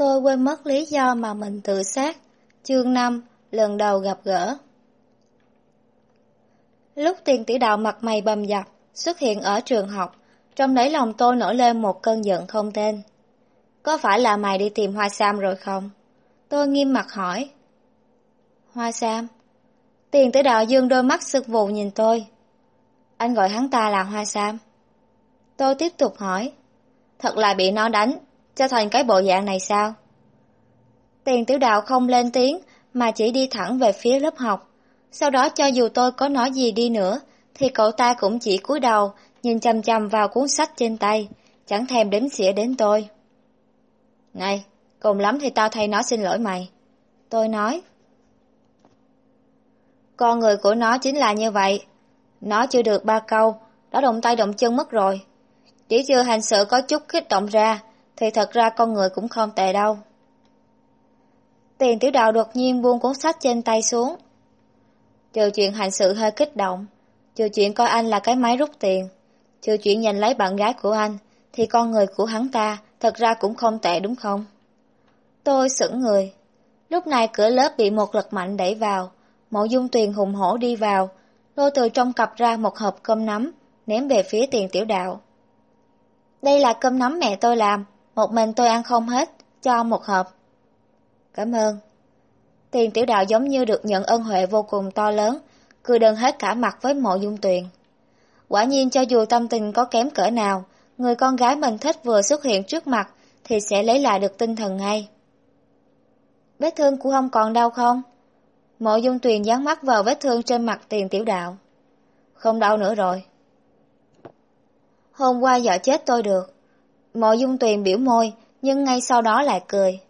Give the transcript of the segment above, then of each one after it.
Tôi quên mất lý do mà mình tự sát. Chương 5, lần đầu gặp gỡ. Lúc tiền tỷ đạo mặt mày bầm dập, xuất hiện ở trường học, trong đáy lòng tôi nổi lên một cơn giận không tên. Có phải là mày đi tìm Hoa Sam rồi không? Tôi nghiêm mặt hỏi. Hoa Sam? Tiền tử đạo dương đôi mắt sực vụ nhìn tôi. Anh gọi hắn ta là Hoa Sam. Tôi tiếp tục hỏi. Thật là bị nó đánh, cho thành cái bộ dạng này sao? Tiền tiểu đạo không lên tiếng, mà chỉ đi thẳng về phía lớp học. Sau đó cho dù tôi có nói gì đi nữa, thì cậu ta cũng chỉ cúi đầu, nhìn chăm chăm vào cuốn sách trên tay, chẳng thèm đếm xỉa đến tôi. Này, cùng lắm thì tao thay nó xin lỗi mày. Tôi nói. Con người của nó chính là như vậy. Nó chưa được ba câu, đã động tay động chân mất rồi. Chỉ chưa hành sự có chút kích động ra, thì thật ra con người cũng không tệ đâu. Tiền tiểu đạo đột nhiên buông cuốn sách trên tay xuống. Trừ chuyện hành sự hơi kích động, trừ chuyện coi anh là cái máy rút tiền, trừ chuyện giành lấy bạn gái của anh, thì con người của hắn ta thật ra cũng không tệ đúng không? Tôi sững người. Lúc này cửa lớp bị một lực mạnh đẩy vào, mộ dung tuyền hùng hổ đi vào, lôi từ trong cặp ra một hộp cơm nắm, ném về phía tiền tiểu đạo. Đây là cơm nắm mẹ tôi làm, một mình tôi ăn không hết, cho một hộp. Cảm ơn. Tiền tiểu đạo giống như được nhận ân huệ vô cùng to lớn, cười đần hết cả mặt với mộ dung tuyền. Quả nhiên cho dù tâm tình có kém cỡ nào, người con gái mình thích vừa xuất hiện trước mặt thì sẽ lấy lại được tinh thần ngay. Vết thương của không còn đau không? Mộ dung tuyền dán mắt vào vết thương trên mặt tiền tiểu đạo. Không đau nữa rồi. Hôm qua dọa chết tôi được. Mộ dung tuyền biểu môi, nhưng ngay sau đó lại cười.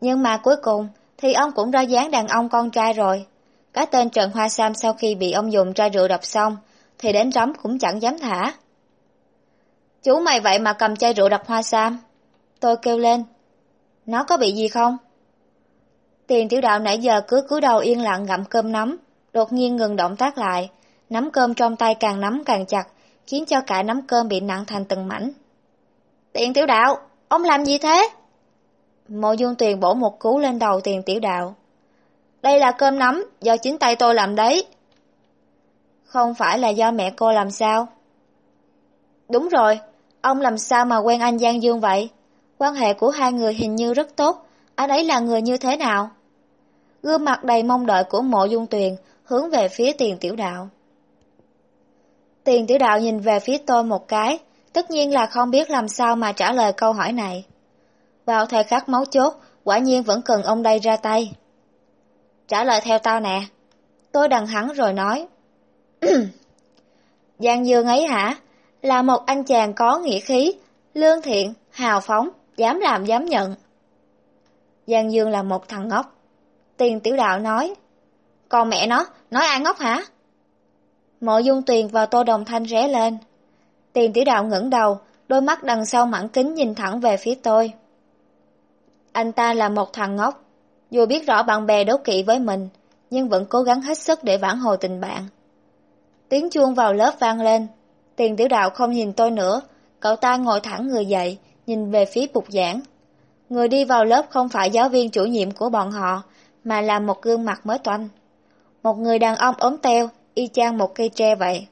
Nhưng mà cuối cùng thì ông cũng ra dáng đàn ông con trai rồi. Cái tên Trần Hoa Sam sau khi bị ông dùng chai rượu đập xong thì đến rắm cũng chẳng dám thả. Chú mày vậy mà cầm chai rượu đập Hoa Sam. Tôi kêu lên. Nó có bị gì không? Tiền tiểu đạo nãy giờ cứ cúi đầu yên lặng gặm cơm nắm, đột nhiên ngừng động tác lại, nắm cơm trong tay càng nắm càng chặt, khiến cho cả nắm cơm bị nặng thành từng mảnh. Tiền tiểu đạo, ông làm gì thế? Mộ dung tuyền bổ một cú lên đầu tiền tiểu đạo. Đây là cơm nắm, do chính tay tôi làm đấy. Không phải là do mẹ cô làm sao? Đúng rồi, ông làm sao mà quen anh Giang Dương vậy? Quan hệ của hai người hình như rất tốt, anh ấy là người như thế nào? Gương mặt đầy mong đợi của mộ dung tuyền hướng về phía tiền tiểu đạo. Tiền tiểu đạo nhìn về phía tôi một cái, tất nhiên là không biết làm sao mà trả lời câu hỏi này. Vào thời khắc máu chốt, quả nhiên vẫn cần ông đây ra tay. Trả lời theo tao nè. Tôi đằng hắn rồi nói. Giang Dương ấy hả? Là một anh chàng có nghĩa khí, lương thiện, hào phóng, dám làm dám nhận. Giang Dương là một thằng ngốc. Tiền tiểu đạo nói. Còn mẹ nó, nói ai ngốc hả? Mộ dung tuyền và tô đồng thanh ré lên. Tiền tiểu đạo ngẩng đầu, đôi mắt đằng sau mảng kính nhìn thẳng về phía tôi. Anh ta là một thằng ngốc, dù biết rõ bạn bè đấu kỵ với mình, nhưng vẫn cố gắng hết sức để vãn hồi tình bạn. Tiếng chuông vào lớp vang lên, tiền tiểu đạo không nhìn tôi nữa, cậu ta ngồi thẳng người dậy, nhìn về phía bục giảng. Người đi vào lớp không phải giáo viên chủ nhiệm của bọn họ, mà là một gương mặt mới toanh. Một người đàn ông ốm teo, y chang một cây tre vậy.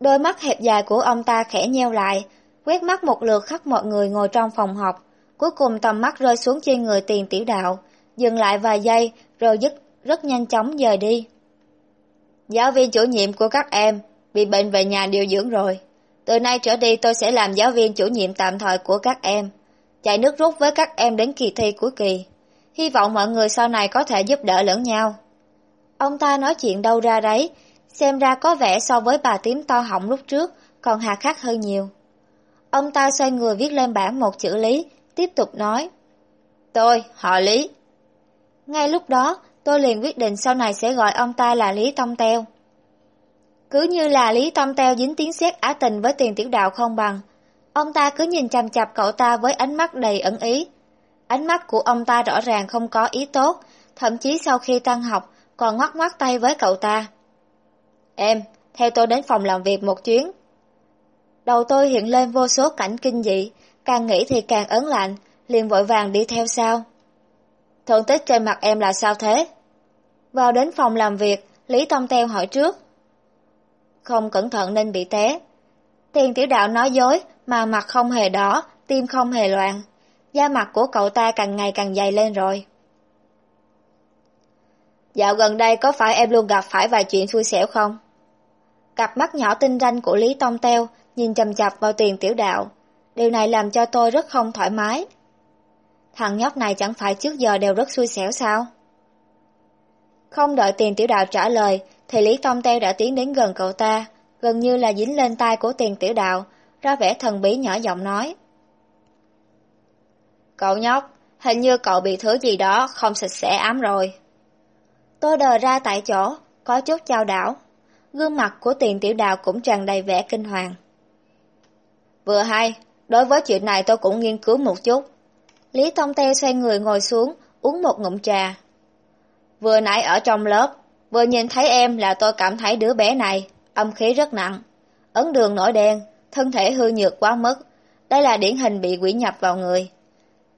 Đôi mắt hẹp dài của ông ta khẽ nheo lại, quét mắt một lượt khắp mọi người ngồi trong phòng học, cuối cùng tầm mắt rơi xuống trên người tiền tiểu đạo, dừng lại vài giây rồi dứt rất nhanh chóng rời đi. Giáo viên chủ nhiệm của các em bị bệnh về nhà điều dưỡng rồi. Từ nay trở đi tôi sẽ làm giáo viên chủ nhiệm tạm thời của các em, chạy nước rút với các em đến kỳ thi cuối kỳ. Hy vọng mọi người sau này có thể giúp đỡ lẫn nhau. Ông ta nói chuyện đâu ra đấy, xem ra có vẻ so với bà tím to họng lúc trước còn hà khắc hơn nhiều. Ông ta xoay người viết lên bảng một chữ Lý, tiếp tục nói. Tôi, họ Lý. Ngay lúc đó, tôi liền quyết định sau này sẽ gọi ông ta là Lý Tông Teo. Cứ như là Lý Tông Teo dính tiếng xét á tình với tiền tiểu đạo không bằng. Ông ta cứ nhìn chằm chặp cậu ta với ánh mắt đầy ẩn ý. Ánh mắt của ông ta rõ ràng không có ý tốt, thậm chí sau khi tăng học còn ngoắt ngoắt tay với cậu ta. Em, theo tôi đến phòng làm việc một chuyến. Đầu tôi hiện lên vô số cảnh kinh dị, càng nghĩ thì càng ấn lạnh, liền vội vàng đi theo sau. Thương tích trên mặt em là sao thế? Vào đến phòng làm việc, Lý Tông Teo hỏi trước. Không cẩn thận nên bị té. Tiền tiểu đạo nói dối, mà mặt không hề đỏ, tim không hề loạn. Da mặt của cậu ta càng ngày càng dày lên rồi. Dạo gần đây có phải em luôn gặp phải vài chuyện xui xẻo không? Cặp mắt nhỏ tinh ranh của Lý Tông Teo nhìn chầm chập vào tiền tiểu đạo. Điều này làm cho tôi rất không thoải mái. Thằng nhóc này chẳng phải trước giờ đều rất xui xẻo sao? Không đợi tiền tiểu đạo trả lời, thì Lý Tông Teo đã tiến đến gần cậu ta, gần như là dính lên tai của tiền tiểu đạo, ra vẻ thần bí nhỏ giọng nói. Cậu nhóc, hình như cậu bị thứ gì đó không sạch sẽ ám rồi. Tôi đờ ra tại chỗ, có chút chào đảo. Gương mặt của tiền tiểu đào cũng tràn đầy vẻ kinh hoàng. Vừa hay, đối với chuyện này tôi cũng nghiên cứu một chút. Lý Tông Teo xoay người ngồi xuống, uống một ngụm trà. Vừa nãy ở trong lớp, vừa nhìn thấy em là tôi cảm thấy đứa bé này, âm khí rất nặng. Ấn đường nổi đen, thân thể hư nhược quá mức. Đây là điển hình bị quỷ nhập vào người.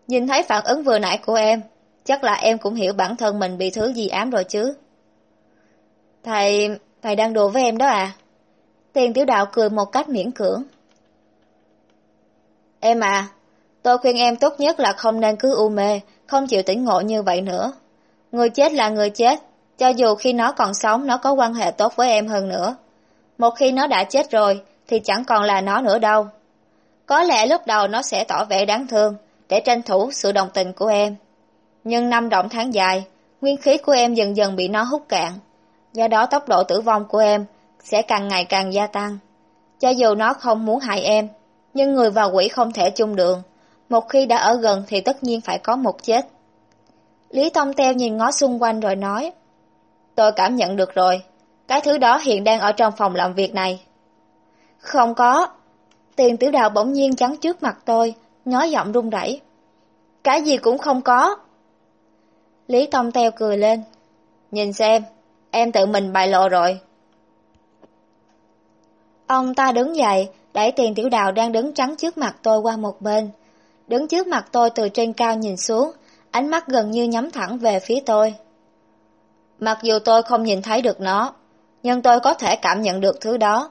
Nhìn thấy phản ứng vừa nãy của em, chắc là em cũng hiểu bản thân mình bị thứ gì ám rồi chứ. Thầy, thầy đang đùa với em đó à? Tiền tiểu đạo cười một cách miễn cưỡng. Em à, tôi khuyên em tốt nhất là không nên cứ u mê, không chịu tỉnh ngộ như vậy nữa. Người chết là người chết, cho dù khi nó còn sống nó có quan hệ tốt với em hơn nữa. Một khi nó đã chết rồi, thì chẳng còn là nó nữa đâu. Có lẽ lúc đầu nó sẽ tỏ vẻ đáng thương, để tranh thủ sự đồng tình của em. Nhưng năm động tháng dài, nguyên khí của em dần dần bị nó hút cạn. Do đó tốc độ tử vong của em sẽ càng ngày càng gia tăng. Cho dù nó không muốn hại em, nhưng người và quỷ không thể chung đường. Một khi đã ở gần thì tất nhiên phải có một chết. Lý Tông Teo nhìn ngó xung quanh rồi nói, Tôi cảm nhận được rồi, cái thứ đó hiện đang ở trong phòng làm việc này. Không có. Tiền tiểu đạo bỗng nhiên chắn trước mặt tôi, nói giọng run rẩy. Cái gì cũng không có. Lý Tông Teo cười lên. Nhìn xem, em tự mình bại lộ rồi. Ông ta đứng dậy, đẩy tiền tiểu đào đang đứng trắng trước mặt tôi qua một bên. Đứng trước mặt tôi từ trên cao nhìn xuống, ánh mắt gần như nhắm thẳng về phía tôi. Mặc dù tôi không nhìn thấy được nó, nhưng tôi có thể cảm nhận được thứ đó.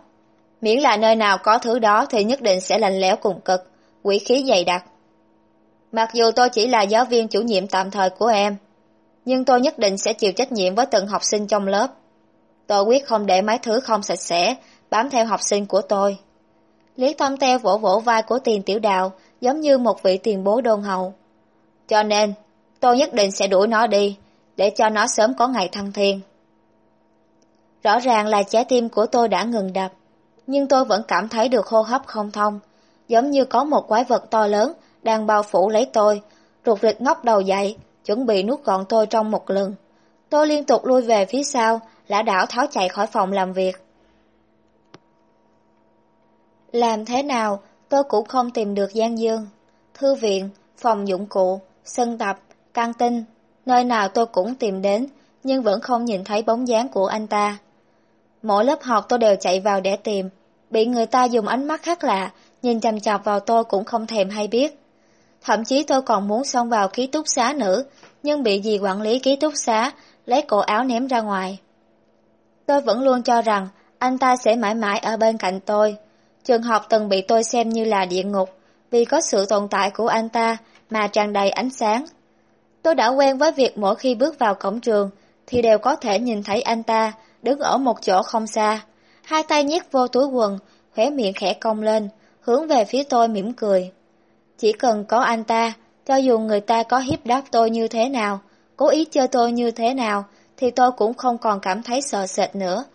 Miễn là nơi nào có thứ đó thì nhất định sẽ lạnh lẽo cùng cực, quỷ khí dày đặc. Mặc dù tôi chỉ là giáo viên chủ nhiệm tạm thời của em, nhưng tôi nhất định sẽ chịu trách nhiệm với từng học sinh trong lớp. Tôi quyết không để mấy thứ không sạch sẽ bám theo học sinh của tôi. Lý Thông Teo vỗ vỗ vai của tiền tiểu đạo giống như một vị tiền bố đôn hậu. Cho nên, tôi nhất định sẽ đuổi nó đi, để cho nó sớm có ngày thăng thiên. Rõ ràng là trái tim của tôi đã ngừng đập, nhưng tôi vẫn cảm thấy được hô hấp không thông, giống như có một quái vật to lớn đang bao phủ lấy tôi, rụt rịch ngóc đầu dậy, chuẩn bị nuốt gọn tôi trong một lần. Tôi liên tục lui về phía sau, lã đảo tháo chạy khỏi phòng làm việc. Làm thế nào, tôi cũng không tìm được Giang Dương. Thư viện, phòng dụng cụ, sân tập, căng tin, nơi nào tôi cũng tìm đến, nhưng vẫn không nhìn thấy bóng dáng của anh ta. Mỗi lớp học tôi đều chạy vào để tìm, bị người ta dùng ánh mắt khác lạ, nhìn chằm chọc vào tôi cũng không thèm hay biết. Thậm chí tôi còn muốn xông vào ký túc xá nữa, nhưng bị dì quản lý ký túc xá lấy cổ áo ném ra ngoài. Tôi vẫn luôn cho rằng anh ta sẽ mãi mãi ở bên cạnh tôi. Trường học từng bị tôi xem như là địa ngục, vì có sự tồn tại của anh ta mà tràn đầy ánh sáng. Tôi đã quen với việc mỗi khi bước vào cổng trường thì đều có thể nhìn thấy anh ta đứng ở một chỗ không xa, hai tay nhét vô túi quần, khóe miệng khẽ cong lên, hướng về phía tôi mỉm cười. Chỉ cần có anh ta, cho dù người ta có hiếp đáp tôi như thế nào, cố ý chơi tôi như thế nào, thì tôi cũng không còn cảm thấy sợ sệt nữa,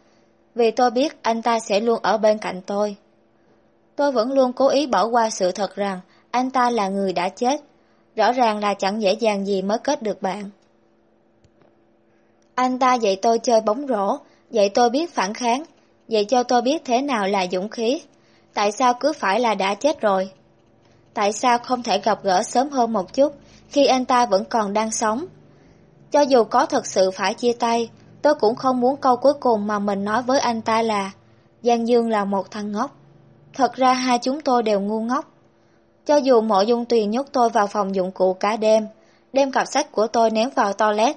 vì tôi biết anh ta sẽ luôn ở bên cạnh tôi. Tôi vẫn luôn cố ý bỏ qua sự thật rằng anh ta là người đã chết, rõ ràng là chẳng dễ dàng gì mới kết được bạn. Anh ta dạy tôi chơi bóng rổ, dạy tôi biết phản kháng, dạy cho tôi biết thế nào là dũng khí. Tại sao cứ phải là đã chết rồi? Tại sao không thể gặp gỡ sớm hơn một chút, khi anh ta vẫn còn đang sống? Cho dù có thật sự phải chia tay, tôi cũng không muốn câu cuối cùng mà mình nói với anh ta là Giang Dương là một thằng ngốc. Thật ra hai chúng tôi đều ngu ngốc. Cho dù mộ dung tuyền nhốt tôi vào phòng dụng cụ cả đêm, đem cặp sách của tôi ném vào toilet,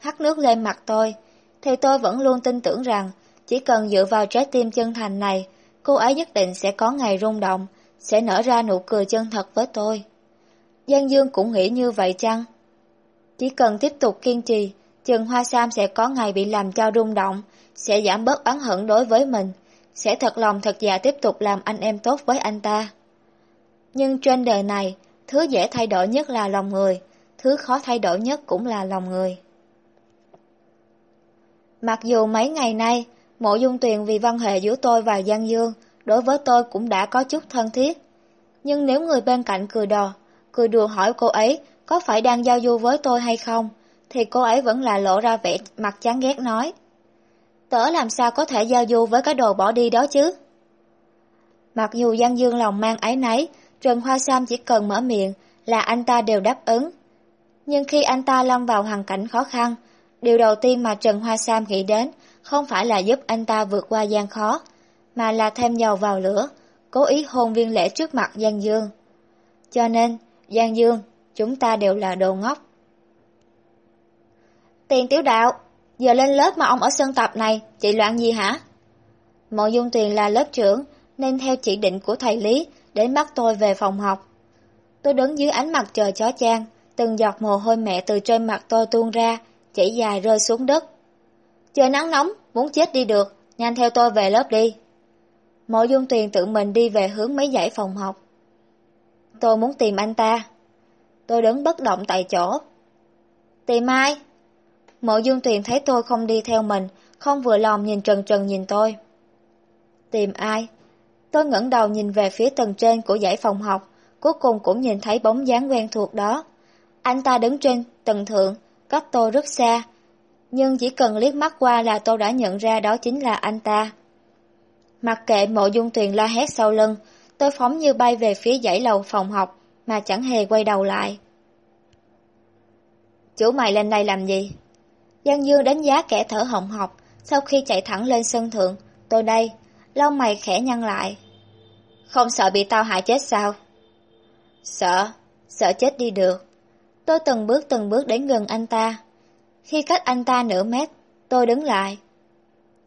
hắt nước lên mặt tôi, thì tôi vẫn luôn tin tưởng rằng chỉ cần dựa vào trái tim chân thành này, cô ấy nhất định sẽ có ngày rung động, sẽ nở ra nụ cười chân thật với tôi. Giang Dương cũng nghĩ như vậy chăng? Chỉ cần tiếp tục kiên trì, Trần Hoa Sam sẽ có ngày bị làm cho rung động, sẽ giảm bớt oán hận đối với mình, sẽ thật lòng thật dạ tiếp tục làm anh em tốt với anh ta. Nhưng trên đời này, thứ dễ thay đổi nhất là lòng người, thứ khó thay đổi nhất cũng là lòng người. Mặc dù mấy ngày nay, mộ dung tuyền vì văn hệ giữa tôi và Giang Dương, đối với tôi cũng đã có chút thân thiết. Nhưng nếu người bên cạnh cười đò, cười đùa hỏi cô ấy có phải đang giao du với tôi hay không, thì cô ấy vẫn là lộ ra vẻ mặt chán ghét nói. Tớ làm sao có thể giao du với cái đồ bỏ đi đó chứ? Mặc dù Giang Dương lòng mang ái náy, Trần Hoa Sam chỉ cần mở miệng là anh ta đều đáp ứng. Nhưng khi anh ta lâm vào hoàn cảnh khó khăn, điều đầu tiên mà Trần Hoa Sam nghĩ đến không phải là giúp anh ta vượt qua gian khó, mà là thêm dầu vào lửa, cố ý hôn viên lễ trước mặt Giang Dương. Cho nên, Giang Dương, chúng ta đều là đồ ngốc. Tiền tiểu đạo, giờ lên lớp mà ông ở sân tập này, chị loạn gì hả? Mộ Dung Tuyền là lớp trưởng, nên theo chỉ định của thầy Lý, đến bắt tôi về phòng học. Tôi đứng dưới ánh mặt trời chó chang, từng giọt mồ hôi mẹ từ trên mặt tôi tuôn ra, chảy dài rơi xuống đất. Trời nắng nóng, muốn chết đi được, nhanh theo tôi về lớp đi. Mộ Dung Tuyền tự mình đi về hướng mấy dãy phòng học. Tôi muốn tìm anh ta. Tôi đứng bất động tại chỗ. Tìm ai? Mộ Dung Tuyền thấy tôi không đi theo mình, không vừa lòng nhìn trần trần nhìn tôi. Tìm ai? Tôi ngẩng đầu nhìn về phía tầng trên của dãy phòng học, cuối cùng cũng nhìn thấy bóng dáng quen thuộc đó. Anh ta đứng trên tầng thượng, cách tôi rất xa, nhưng chỉ cần liếc mắt qua là tôi đã nhận ra đó chính là anh ta. Mặc kệ mộ dung tuyền la hét sau lưng, tôi phóng như bay về phía dãy lầu phòng học, mà chẳng hề quay đầu lại. Chủ mày lên đây làm gì? Giang Dương đánh giá kẻ thở hồng học, sau khi chạy thẳng lên sân thượng, tôi đây, lông mày khẽ nhăn lại. Không sợ bị tao hại chết sao? Sợ, sợ chết đi được. Tôi từng bước từng bước đến gần anh ta. Khi cách anh ta nửa mét, tôi đứng lại.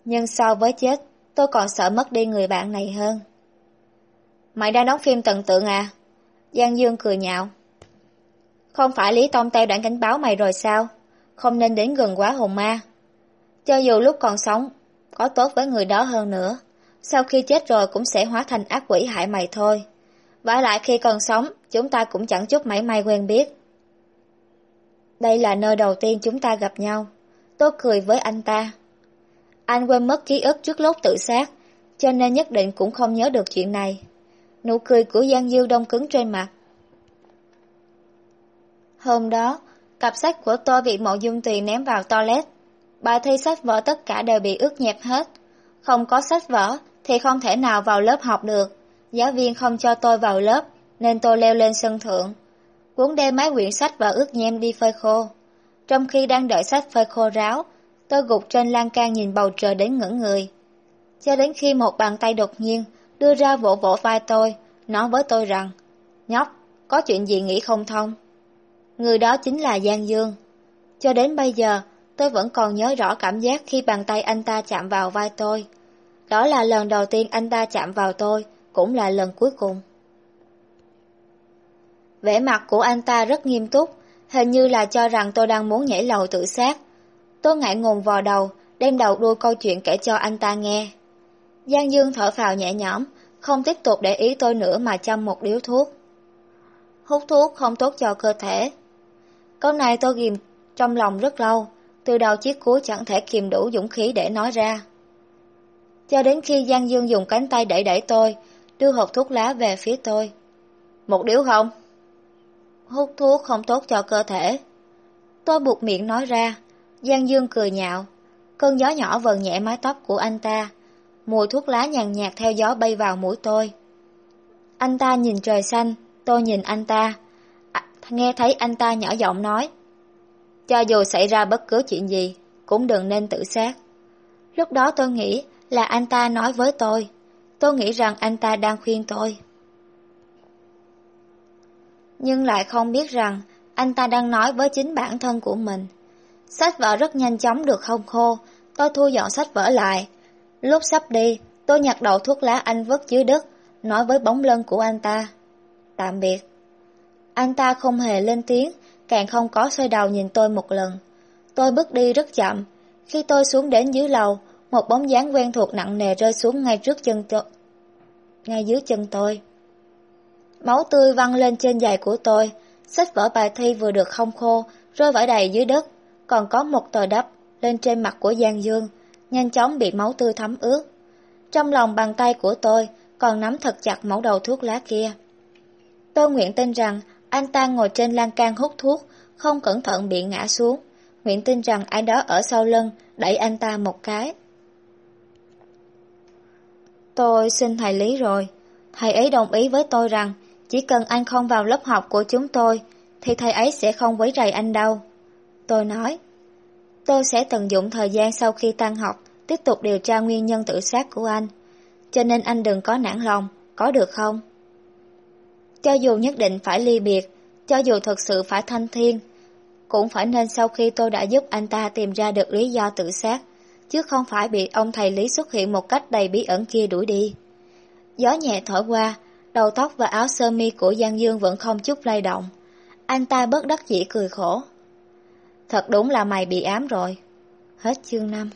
Nhưng so với chết, tôi còn sợ mất đi người bạn này hơn. Mày đang đóng phim tận tượng à? Giang Dương cười nhạo. Không phải Lý Tông Teo đã cảnh báo mày rồi sao? Không nên đến gần quá hồn ma. Cho dù lúc còn sống, có tốt với người đó hơn nữa, sau khi chết rồi cũng sẽ hóa thành ác quỷ hại mày thôi. Và lại khi còn sống, chúng ta cũng chẳng chút mảy may quen biết. Đây là nơi đầu tiên chúng ta gặp nhau. Tôi cười với anh ta. Anh quên mất ký ức trước lúc tự sát, cho nên nhất định cũng không nhớ được chuyện này. Nụ cười của Giang Dư đông cứng trên mặt. Hôm đó, cặp sách của tôi bị mộ dung tuyền ném vào toilet. Bài thi sách vở tất cả đều bị ướt nhẹp hết. Không có sách vở thì không thể nào vào lớp học được. Giáo viên không cho tôi vào lớp, nên tôi leo lên sân thượng. Cuốn đem mấy quyển sách và ướt nhem đi phơi khô. Trong khi đang đợi sách phơi khô ráo, tôi gục trên lan can nhìn bầu trời đến ngẩn người. Cho đến khi một bàn tay đột nhiên đưa ra vỗ vỗ vai tôi, nói với tôi rằng, nhóc, có chuyện gì nghĩ không thông? Người đó chính là Giang Dương. Cho đến bây giờ, tôi vẫn còn nhớ rõ cảm giác khi bàn tay anh ta chạm vào vai tôi. Đó là lần đầu tiên anh ta chạm vào tôi, cũng là lần cuối cùng. Vẻ mặt của anh ta rất nghiêm túc, hình như là cho rằng tôi đang muốn nhảy lầu tự sát. Tôi ngại ngùng vò đầu, đem đầu đuôi câu chuyện kể cho anh ta nghe. Giang Dương thở phào nhẹ nhõm, không tiếp tục để ý tôi nữa mà chăm một điếu thuốc. Hút thuốc không tốt cho cơ thể. Câu này tôi ghim trong lòng rất lâu, từ đầu chiếc cuối chẳng thể kìm đủ dũng khí để nói ra. Cho đến khi Giang Dương dùng cánh tay đẩy đẩy tôi, đưa hộp thuốc lá về phía tôi. Một điếu không? Hút thuốc không tốt cho cơ thể. Tôi buộc miệng nói ra, Giang Dương cười nhạo. Cơn gió nhỏ vần nhẹ mái tóc của anh ta, mùi thuốc lá nhàn nhạt theo gió bay vào mũi tôi. Anh ta nhìn trời xanh, tôi nhìn anh ta. À, nghe thấy anh ta nhỏ giọng nói. Cho dù xảy ra bất cứ chuyện gì, cũng đừng nên tự sát. Lúc đó tôi nghĩ là anh ta nói với tôi. Tôi nghĩ rằng anh ta đang khuyên tôi. nhưng lại không biết rằng anh ta đang nói với chính bản thân của mình. Sách vở rất nhanh chóng được không khô, tôi thu dọn sách vở lại. Lúc sắp đi, tôi nhặt đầu thuốc lá anh vứt dưới đất, nói với bóng lưng của anh ta. Tạm biệt. Anh ta không hề lên tiếng, càng không có xoay đầu nhìn tôi một lần. Tôi bước đi rất chậm. Khi tôi xuống đến dưới lầu, một bóng dáng quen thuộc nặng nề rơi xuống ngay trước chân tôi. Ngay dưới chân tôi. Máu tươi văng lên trên giày của tôi, sách vở bài thi vừa được không khô, rơi vãi đầy dưới đất, còn có một tờ đắp lên trên mặt của Giang Dương, nhanh chóng bị máu tươi thấm ướt. Trong lòng bàn tay của tôi còn nắm thật chặt mẫu đầu thuốc lá kia. Tôi nguyện tin rằng anh ta ngồi trên lan can hút thuốc, không cẩn thận bị ngã xuống. Nguyện tin rằng ai đó ở sau lưng đẩy anh ta một cái. Tôi xin thầy Lý rồi. Thầy ấy đồng ý với tôi rằng chỉ cần anh không vào lớp học của chúng tôi thì thầy ấy sẽ không quấy rầy anh đâu. Tôi nói, tôi sẽ tận dụng thời gian sau khi tan học tiếp tục điều tra nguyên nhân tự sát của anh. Cho nên anh đừng có nản lòng, có được không? Cho dù nhất định phải ly biệt, cho dù thật sự phải thanh thiên, cũng phải nên sau khi tôi đã giúp anh ta tìm ra được lý do tự sát, chứ không phải bị ông thầy Lý xuất hiện một cách đầy bí ẩn kia đuổi đi. Gió nhẹ thổi qua, đầu tóc và áo sơ mi của Giang Dương vẫn không chút lay động. Anh ta bất đắc dĩ cười khổ. Thật đúng là mày bị ám rồi. Hết chương 5